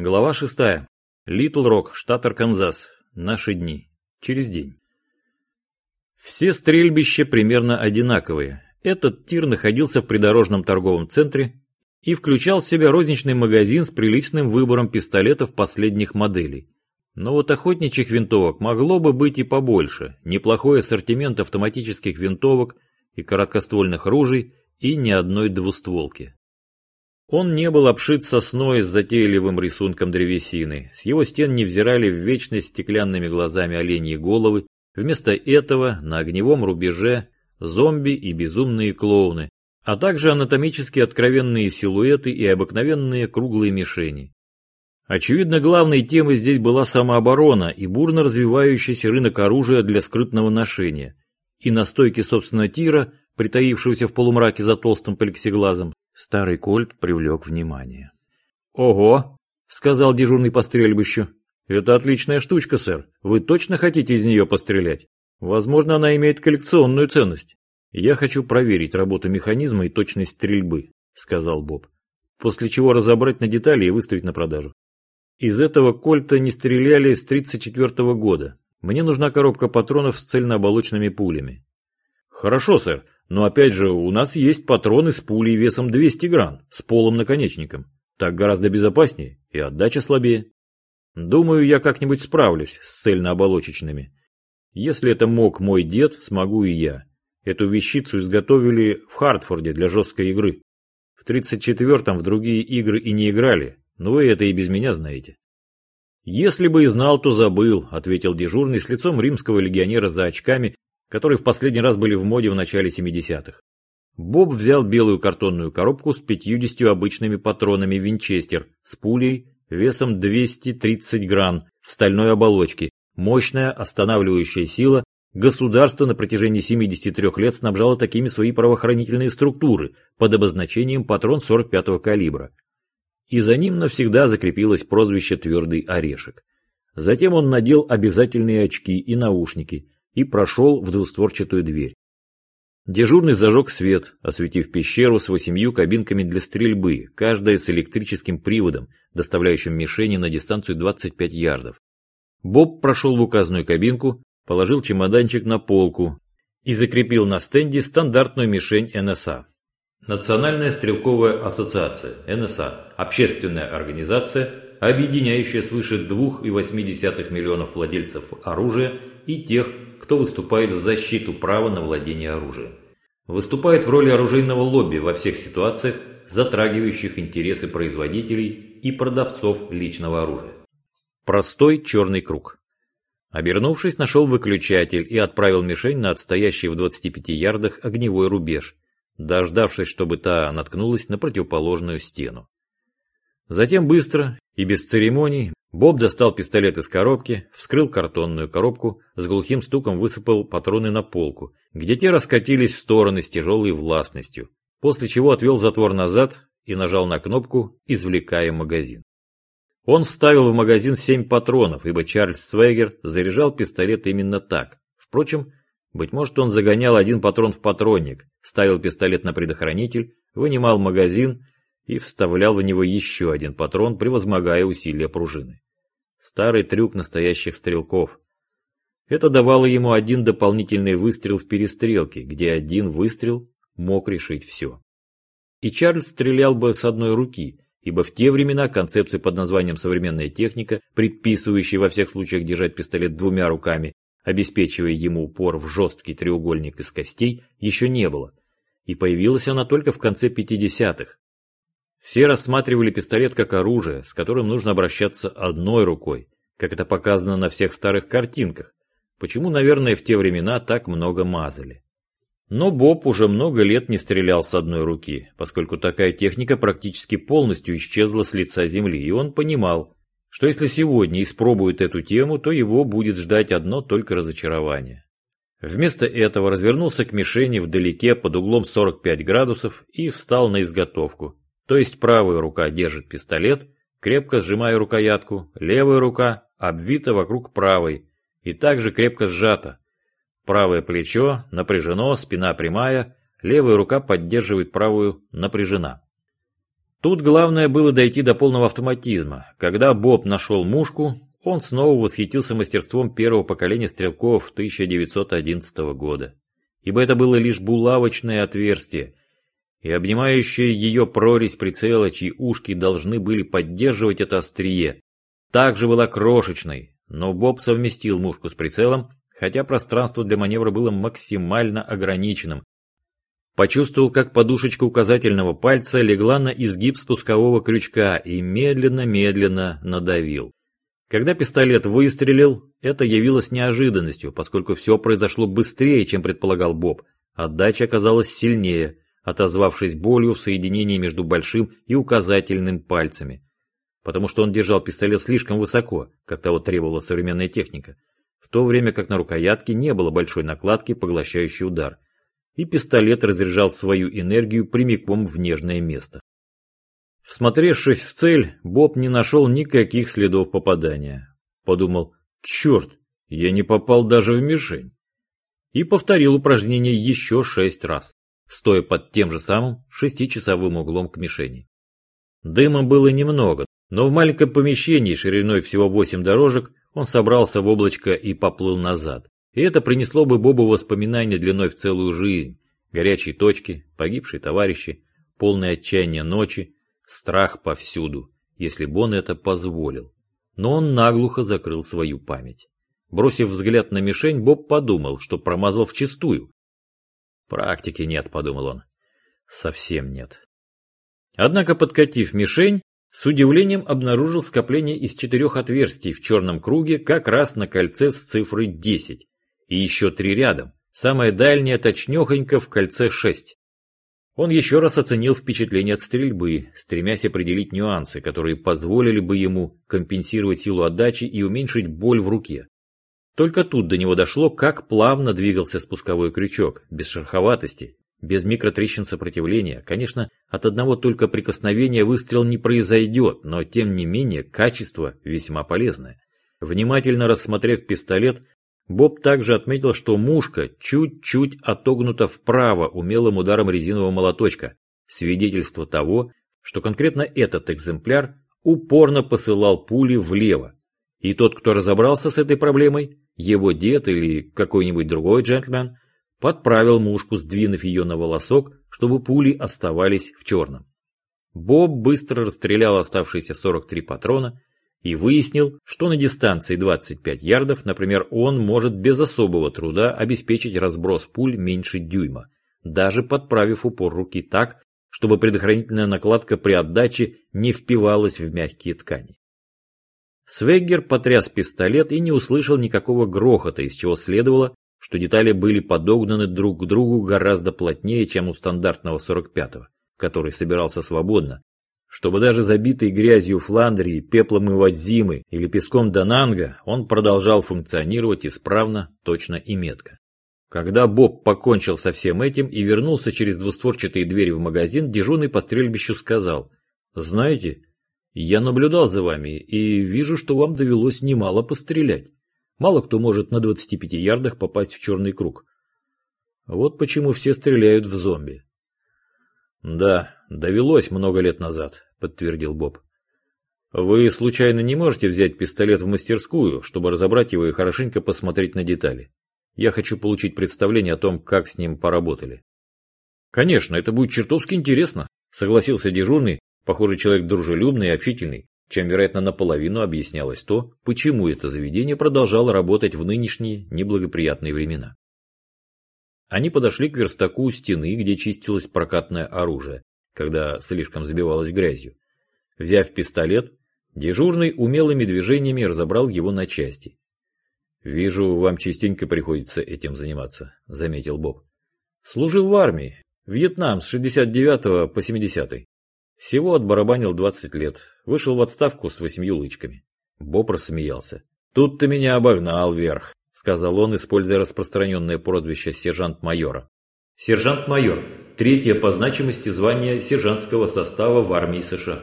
Глава 6. Литл Рок, штат Арканзас. Наши дни. Через день. Все стрельбища примерно одинаковые. Этот тир находился в придорожном торговом центре и включал в себя розничный магазин с приличным выбором пистолетов последних моделей. Но вот охотничьих винтовок могло бы быть и побольше. Неплохой ассортимент автоматических винтовок и короткоствольных ружей и ни одной двустволки. Он не был обшит сосной с затейливым рисунком древесины. С его стен не взирали в вечность стеклянными глазами оленьи головы. Вместо этого на огневом рубеже зомби и безумные клоуны, а также анатомически откровенные силуэты и обыкновенные круглые мишени. Очевидно, главной темой здесь была самооборона и бурно развивающийся рынок оружия для скрытного ношения. И на стойке, собственно, тира, притаившегося в полумраке за толстым плексиглазом, Старый кольт привлек внимание. «Ого!» — сказал дежурный по стрельбищу. «Это отличная штучка, сэр. Вы точно хотите из нее пострелять? Возможно, она имеет коллекционную ценность. Я хочу проверить работу механизма и точность стрельбы», — сказал Боб. «После чего разобрать на детали и выставить на продажу. Из этого кольта не стреляли с 34 -го года. Мне нужна коробка патронов с цельнооболочными пулями». «Хорошо, сэр. Но опять же, у нас есть патроны с пулей весом 200 грамм, с полым наконечником. Так гораздо безопаснее и отдача слабее. Думаю, я как-нибудь справлюсь с цельнооболочечными. Если это мог мой дед, смогу и я. Эту вещицу изготовили в Хартфорде для жесткой игры. В 34-м в другие игры и не играли, но вы это и без меня знаете. «Если бы и знал, то забыл», — ответил дежурный с лицом римского легионера за очками которые в последний раз были в моде в начале 70-х. Боб взял белую картонную коробку с 50 обычными патронами Винчестер с пулей весом 230 гран в стальной оболочке, мощная останавливающая сила. Государство на протяжении 73 лет снабжало такими свои правоохранительные структуры под обозначением патрон 45-го калибра. И за ним навсегда закрепилось прозвище «Твердый орешек». Затем он надел обязательные очки и наушники – и прошел в двустворчатую дверь. Дежурный зажег свет, осветив пещеру с восемью кабинками для стрельбы, каждая с электрическим приводом, доставляющим мишени на дистанцию 25 ярдов. Боб прошел в указанную кабинку, положил чемоданчик на полку и закрепил на стенде стандартную мишень НСА. Национальная стрелковая ассоциация, НСА, общественная организация, объединяющая свыше 2,8 миллионов владельцев оружия и тех, кто выступает в защиту права на владение оружием. Выступает в роли оружейного лобби во всех ситуациях, затрагивающих интересы производителей и продавцов личного оружия. Простой черный круг. Обернувшись, нашел выключатель и отправил мишень на отстоящий в 25 ярдах огневой рубеж, дождавшись, чтобы та наткнулась на противоположную стену. Затем быстро и без церемоний Боб достал пистолет из коробки, вскрыл картонную коробку, с глухим стуком высыпал патроны на полку, где те раскатились в стороны с тяжелой властностью, после чего отвел затвор назад и нажал на кнопку, извлекая магазин. Он вставил в магазин семь патронов, ибо Чарльз Свегер заряжал пистолет именно так. Впрочем, быть может он загонял один патрон в патронник, ставил пистолет на предохранитель, вынимал магазин и вставлял в него еще один патрон, превозмогая усилия пружины. Старый трюк настоящих стрелков. Это давало ему один дополнительный выстрел в перестрелке, где один выстрел мог решить все. И Чарльз стрелял бы с одной руки, ибо в те времена концепции под названием «современная техника», предписывающей во всех случаях держать пистолет двумя руками, обеспечивая ему упор в жесткий треугольник из костей, еще не было. И появилась она только в конце 50-х, все рассматривали пистолет как оружие, с которым нужно обращаться одной рукой, как это показано на всех старых картинках. Почему, наверное, в те времена так много мазали. Но Боб уже много лет не стрелял с одной руки, поскольку такая техника практически полностью исчезла с лица земли, и он понимал, что если сегодня испробует эту тему, то его будет ждать одно только разочарование. Вместо этого развернулся к мишени вдалеке под углом 45 градусов и встал на изготовку, то есть правая рука держит пистолет, крепко сжимая рукоятку, левая рука обвита вокруг правой и также крепко сжата. Правое плечо напряжено, спина прямая, левая рука поддерживает правую напряжена. Тут главное было дойти до полного автоматизма. Когда Боб нашел мушку, он снова восхитился мастерством первого поколения стрелков 1911 года. Ибо это было лишь булавочное отверстие, и обнимающая ее прорезь прицела, чьи ушки должны были поддерживать это острие, также была крошечной, но Боб совместил мушку с прицелом, хотя пространство для маневра было максимально ограниченным. Почувствовал, как подушечка указательного пальца легла на изгиб спускового крючка и медленно-медленно надавил. Когда пистолет выстрелил, это явилось неожиданностью, поскольку все произошло быстрее, чем предполагал Боб. Отдача оказалась сильнее, отозвавшись болью в соединении между большим и указательным пальцами. Потому что он держал пистолет слишком высоко, как того требовала современная техника, в то время как на рукоятке не было большой накладки, поглощающей удар, и пистолет разряжал свою энергию прямиком в нежное место. Всмотревшись в цель, Боб не нашел никаких следов попадания. Подумал, черт, я не попал даже в мишень. И повторил упражнение еще шесть раз, стоя под тем же самым шестичасовым углом к мишени. Дыма было немного, но в маленьком помещении шириной всего восемь дорожек он собрался в облачко и поплыл назад. И это принесло бы Бобу воспоминания длиной в целую жизнь. Горячие точки, погибшие товарищи, полное отчаяние ночи, Страх повсюду, если бы он это позволил. Но он наглухо закрыл свою память. Бросив взгляд на мишень, Боб подумал, что промазал вчистую. Практики нет, подумал он. Совсем нет. Однако, подкатив мишень, с удивлением обнаружил скопление из четырех отверстий в черном круге как раз на кольце с цифрой 10. И еще три рядом. Самое дальнее точнехонько в кольце 6. Он еще раз оценил впечатление от стрельбы, стремясь определить нюансы, которые позволили бы ему компенсировать силу отдачи и уменьшить боль в руке. Только тут до него дошло, как плавно двигался спусковой крючок, без шероховатости, без микротрещин сопротивления. Конечно, от одного только прикосновения выстрел не произойдет, но тем не менее качество весьма полезное. Внимательно рассмотрев пистолет, Боб также отметил, что мушка чуть-чуть отогнута вправо умелым ударом резинового молоточка, свидетельство того, что конкретно этот экземпляр упорно посылал пули влево. И тот, кто разобрался с этой проблемой, его дед или какой-нибудь другой джентльмен, подправил мушку, сдвинув ее на волосок, чтобы пули оставались в черном. Боб быстро расстрелял оставшиеся 43 патрона и выяснил, что на дистанции 25 ярдов, например, он может без особого труда обеспечить разброс пуль меньше дюйма, даже подправив упор руки так, чтобы предохранительная накладка при отдаче не впивалась в мягкие ткани. Свеггер потряс пистолет и не услышал никакого грохота, из чего следовало, что детали были подогнаны друг к другу гораздо плотнее, чем у стандартного 45-го, который собирался свободно, чтобы даже забитый грязью Фландрии, пеплом Ивадзимы или песком Дананга, он продолжал функционировать исправно, точно и метко. Когда Боб покончил со всем этим и вернулся через двустворчатые двери в магазин, дежурный по стрельбищу сказал, «Знаете, я наблюдал за вами и вижу, что вам довелось немало пострелять. Мало кто может на 25 ярдах попасть в черный круг. Вот почему все стреляют в зомби. «Да, довелось много лет назад», — подтвердил Боб. «Вы случайно не можете взять пистолет в мастерскую, чтобы разобрать его и хорошенько посмотреть на детали? Я хочу получить представление о том, как с ним поработали». «Конечно, это будет чертовски интересно», — согласился дежурный, похоже, человек дружелюбный и общительный, чем, вероятно, наполовину объяснялось то, почему это заведение продолжало работать в нынешние неблагоприятные времена. Они подошли к верстаку у стены, где чистилось прокатное оружие, когда слишком забивалось грязью. Взяв пистолет, дежурный умелыми движениями разобрал его на части. «Вижу, вам частенько приходится этим заниматься», — заметил Боб. «Служил в армии. Вьетнам с 69 по 70 Всего отбарабанил 20 лет. Вышел в отставку с восемью лычками». Боб рассмеялся. «Тут ты меня обогнал вверх сказал он, используя распространенное прозвище сержант-майора. Сержант-майор – третье по значимости звание сержантского состава в армии США.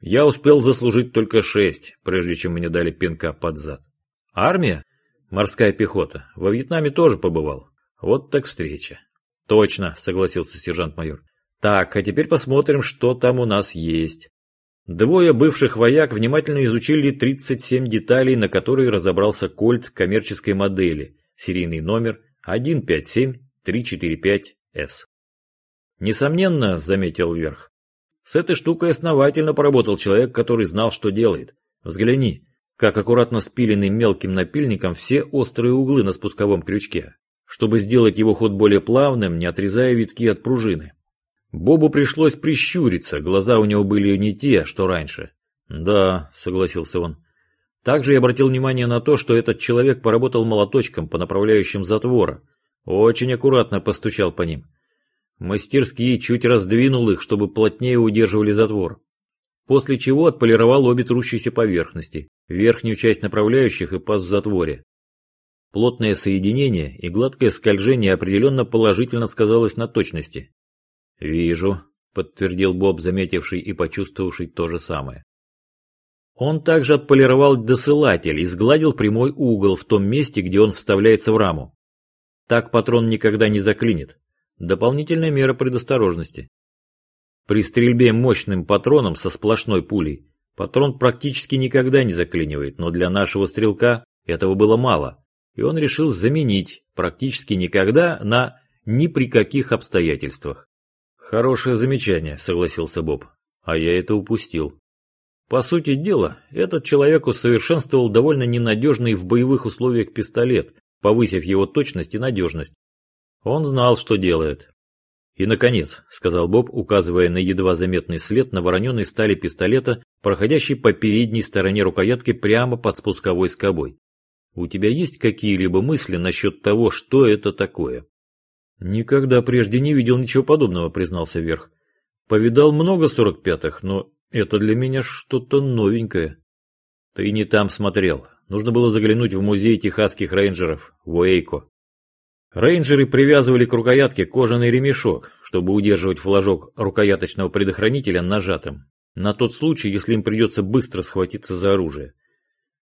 Я успел заслужить только шесть, прежде чем мне дали пинка под зад. Армия? Морская пехота. Во Вьетнаме тоже побывал. Вот так встреча. Точно, согласился сержант-майор. Так, а теперь посмотрим, что там у нас есть. Двое бывших вояк внимательно изучили 37 деталей, на которые разобрался кольт коммерческой модели, серийный номер 157345S. Несомненно, заметил Верх, с этой штукой основательно поработал человек, который знал, что делает. Взгляни, как аккуратно спилены мелким напильником все острые углы на спусковом крючке, чтобы сделать его ход более плавным, не отрезая витки от пружины. Бобу пришлось прищуриться, глаза у него были не те, что раньше. «Да», — согласился он. Также я обратил внимание на то, что этот человек поработал молоточком по направляющим затвора. Очень аккуратно постучал по ним. Мастерски чуть раздвинул их, чтобы плотнее удерживали затвор. После чего отполировал обе трущиеся поверхности, верхнюю часть направляющих и паз в затворе. Плотное соединение и гладкое скольжение определенно положительно сказалось на точности. «Вижу», — подтвердил Боб, заметивший и почувствовавший то же самое. Он также отполировал досылатель и сгладил прямой угол в том месте, где он вставляется в раму. Так патрон никогда не заклинит. Дополнительная мера предосторожности. При стрельбе мощным патроном со сплошной пулей патрон практически никогда не заклинивает, но для нашего стрелка этого было мало, и он решил заменить практически никогда на ни при каких обстоятельствах. «Хорошее замечание», — согласился Боб. «А я это упустил». По сути дела, этот человек усовершенствовал довольно ненадежный в боевых условиях пистолет, повысив его точность и надежность. Он знал, что делает. «И, наконец», — сказал Боб, указывая на едва заметный след на вороненой стали пистолета, проходящий по передней стороне рукоятки прямо под спусковой скобой. «У тебя есть какие-либо мысли насчет того, что это такое?» «Никогда прежде не видел ничего подобного», — признался Верх. «Повидал много сорок пятых, но это для меня что-то новенькое». «Ты не там смотрел. Нужно было заглянуть в музей техасских рейнджеров, в Уэйко». Рейнджеры привязывали к рукоятке кожаный ремешок, чтобы удерживать флажок рукояточного предохранителя нажатым, на тот случай, если им придется быстро схватиться за оружие.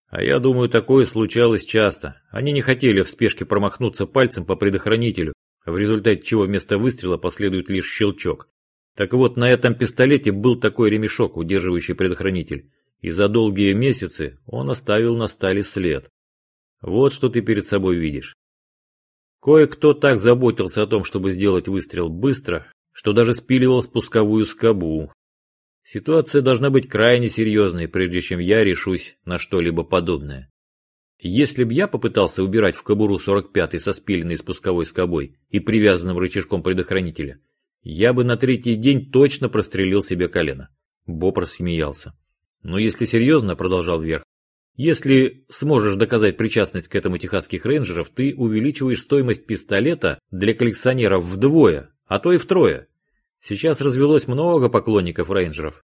А я думаю, такое случалось часто. Они не хотели в спешке промахнуться пальцем по предохранителю, в результате чего вместо выстрела последует лишь щелчок. Так вот, на этом пистолете был такой ремешок, удерживающий предохранитель, и за долгие месяцы он оставил на стали след. Вот что ты перед собой видишь. Кое-кто так заботился о том, чтобы сделать выстрел быстро, что даже спиливал спусковую скобу. Ситуация должна быть крайне серьезной, прежде чем я решусь на что-либо подобное. Если б я попытался убирать в кобуру 45-й со спиленной спусковой скобой и привязанным рычажком предохранителя, я бы на третий день точно прострелил себе колено. Боб рассмеялся. Но если серьезно, продолжал Вверх, если сможешь доказать причастность к этому техасских рейнджеров, ты увеличиваешь стоимость пистолета для коллекционеров вдвое, а то и втрое. Сейчас развелось много поклонников рейнджеров.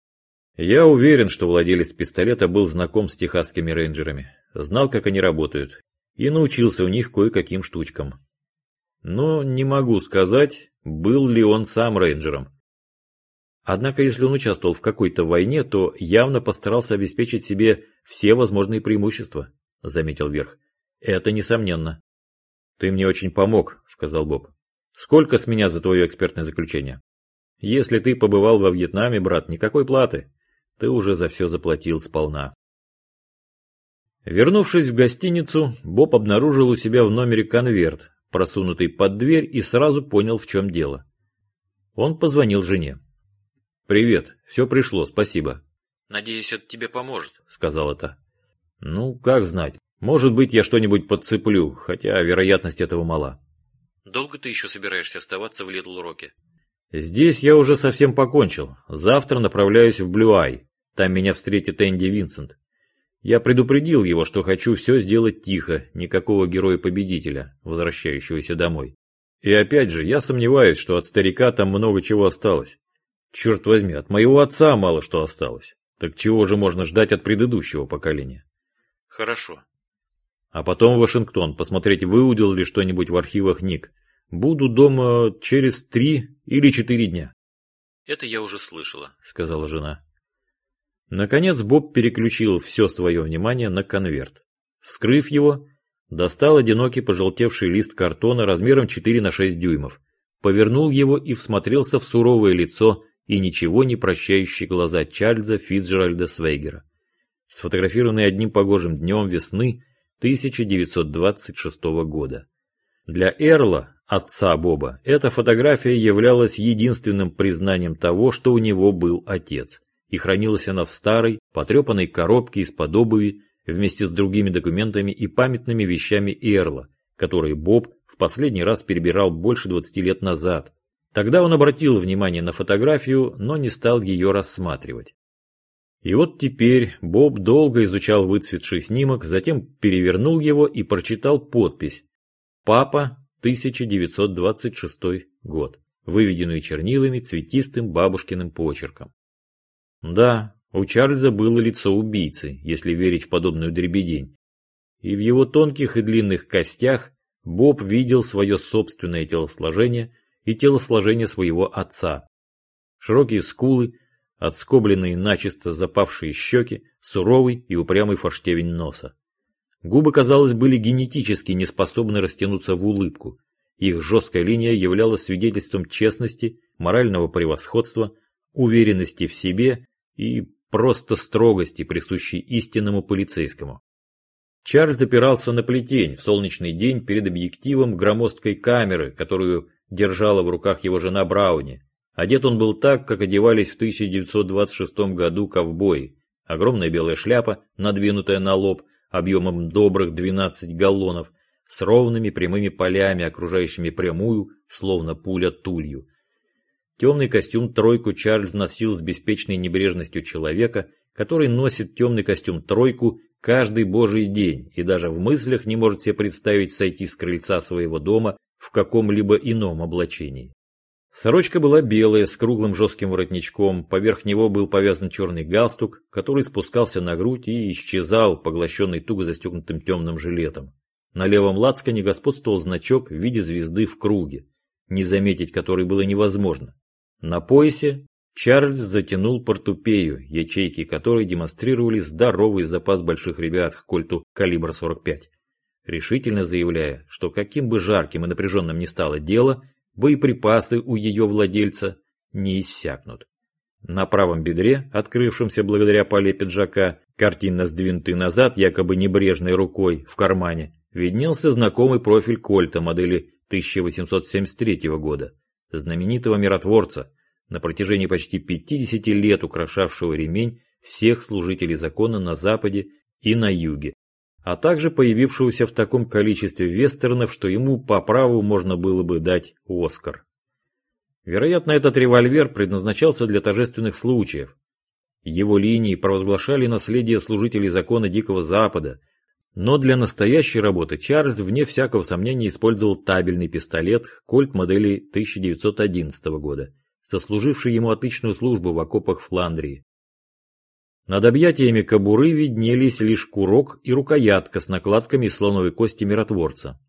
Я уверен, что владелец пистолета был знаком с техасскими рейнджерами знал, как они работают, и научился у них кое-каким штучкам. Но не могу сказать, был ли он сам рейнджером. Однако, если он участвовал в какой-то войне, то явно постарался обеспечить себе все возможные преимущества, заметил Верх. Это несомненно. Ты мне очень помог, сказал Боб. Сколько с меня за твое экспертное заключение? Если ты побывал во Вьетнаме, брат, никакой платы. Ты уже за все заплатил сполна. Вернувшись в гостиницу, Боб обнаружил у себя в номере конверт, просунутый под дверь, и сразу понял, в чем дело. Он позвонил жене. «Привет, все пришло, спасибо». «Надеюсь, это тебе поможет», — сказала та. «Ну, как знать. Может быть, я что-нибудь подцеплю, хотя вероятность этого мала». «Долго ты еще собираешься оставаться в Литл Роке?» «Здесь я уже совсем покончил. Завтра направляюсь в Блюай. Там меня встретит Энди Винсент. Я предупредил его, что хочу все сделать тихо, никакого героя-победителя, возвращающегося домой. И опять же, я сомневаюсь, что от старика там много чего осталось. Черт возьми, от моего отца мало что осталось. Так чего же можно ждать от предыдущего поколения? Хорошо. А потом в Вашингтон, посмотреть, выудил ли что-нибудь в архивах Ник. Буду дома через три или четыре дня. Это я уже слышала, сказала жена. Наконец Боб переключил все свое внимание на конверт. Вскрыв его, достал одинокий пожелтевший лист картона размером 4 на 6 дюймов, повернул его и всмотрелся в суровое лицо и ничего не прощающие глаза Чарльза Фитджеральда Свейгера, сфотографированные одним погожим днем весны 1926 года. Для Эрла, отца Боба, эта фотография являлась единственным признанием того, что у него был отец, и хранилась она в старой, потрепанной коробке из-под обуви вместе с другими документами и памятными вещами Эрла, которые Боб в последний раз перебирал больше 20 лет назад. Тогда он обратил внимание на фотографию, но не стал ее рассматривать. И вот теперь Боб долго изучал выцветший снимок, затем перевернул его и прочитал подпись «Папа, 1926 год», выведенную чернилами цветистым бабушкиным почерком. Да, у Чарльза было лицо убийцы, если верить в подобную дребедень. И в его тонких и длинных костях Боб видел свое собственное телосложение и телосложение своего отца. Широкие скулы, отскобленные начисто запавшие щеки, суровый и упрямый форштевень носа. Губы, казалось, были генетически не способны растянуться в улыбку. Их жесткая линия являлась свидетельством честности, морального превосходства, уверенности в себе и просто строгости, присущей истинному полицейскому. Чарльз опирался на плетень в солнечный день перед объективом громоздкой камеры, которую держала в руках его жена Брауни. Одет он был так, как одевались в 1926 году ковбои. Огромная белая шляпа, надвинутая на лоб, объемом добрых 12 галлонов, с ровными прямыми полями, окружающими прямую, словно пуля тулью. Темный костюм тройку Чарльз носил с беспечной небрежностью человека, который носит темный костюм тройку каждый божий день и даже в мыслях не может себе представить сойти с крыльца своего дома в каком-либо ином облачении. Сорочка была белая, с круглым жестким воротничком, поверх него был повязан черный галстук, который спускался на грудь и исчезал, поглощенный туго застегнутым темным жилетом. На левом лацкане господствовал значок в виде звезды в круге, не заметить который было невозможно. На поясе Чарльз затянул портупею, ячейки которой демонстрировали здоровый запас больших ребят к кольту калибр 45, решительно заявляя, что каким бы жарким и напряженным ни стало дело, боеприпасы у ее владельца не иссякнут. На правом бедре, открывшемся благодаря поле пиджака, картинно сдвинутый назад якобы небрежной рукой в кармане, виднелся знакомый профиль Кольта модели 1873 года знаменитого миротворца, на протяжении почти 50 лет украшавшего ремень всех служителей закона на Западе и на Юге, а также появившегося в таком количестве вестернов, что ему по праву можно было бы дать Оскар. Вероятно, этот револьвер предназначался для торжественных случаев. Его линии провозглашали наследие служителей закона Дикого Запада – но для настоящей работы Чарльз, вне всякого сомнения, использовал табельный пистолет Кольт модели 1911 года, сослуживший ему отличную службу в окопах Фландрии. Над объятиями кобуры виднелись лишь курок и рукоятка с накладками из слоновой кости миротворца.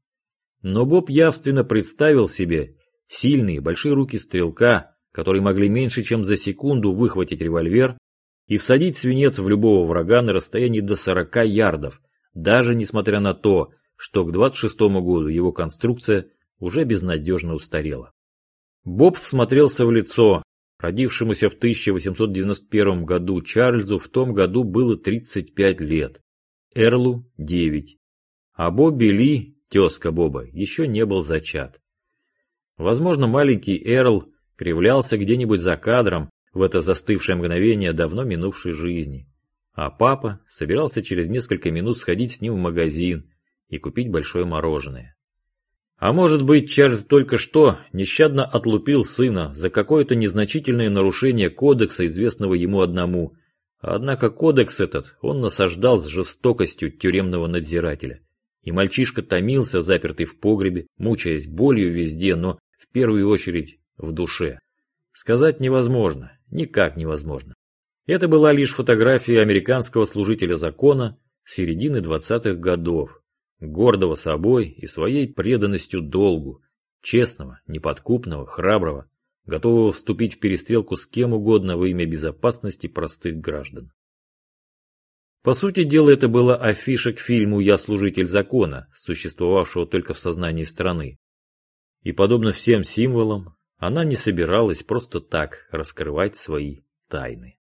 Но Боб явственно представил себе сильные большие руки стрелка, которые могли меньше чем за секунду выхватить револьвер и всадить свинец в любого врага на расстоянии до 40 ярдов – даже несмотря на то, что к 26 году его конструкция уже безнадежно устарела. Боб всмотрелся в лицо. Родившемуся в 1891 году Чарльзу в том году было 35 лет, Эрлу – 9, а Бобби Ли, тезка Боба, еще не был зачат. Возможно, маленький Эрл кривлялся где-нибудь за кадром в это застывшее мгновение давно минувшей жизни. А папа собирался через несколько минут сходить с ним в магазин и купить большое мороженое. А может быть, Чарльз только что нещадно отлупил сына за какое-то незначительное нарушение кодекса, известного ему одному. Однако кодекс этот он насаждал с жестокостью тюремного надзирателя. И мальчишка томился, запертый в погребе, мучаясь болью везде, но в первую очередь в душе. Сказать невозможно, никак невозможно. Это была лишь фотография американского служителя закона середины 20-х годов, гордого собой и своей преданностью долгу, честного, неподкупного, храброго, готового вступить в перестрелку с кем угодно во имя безопасности простых граждан. По сути дела, это была афиша к фильму «Я служитель закона», существовавшего только в сознании страны. И подобно всем символам, она не собиралась просто так раскрывать свои тайны.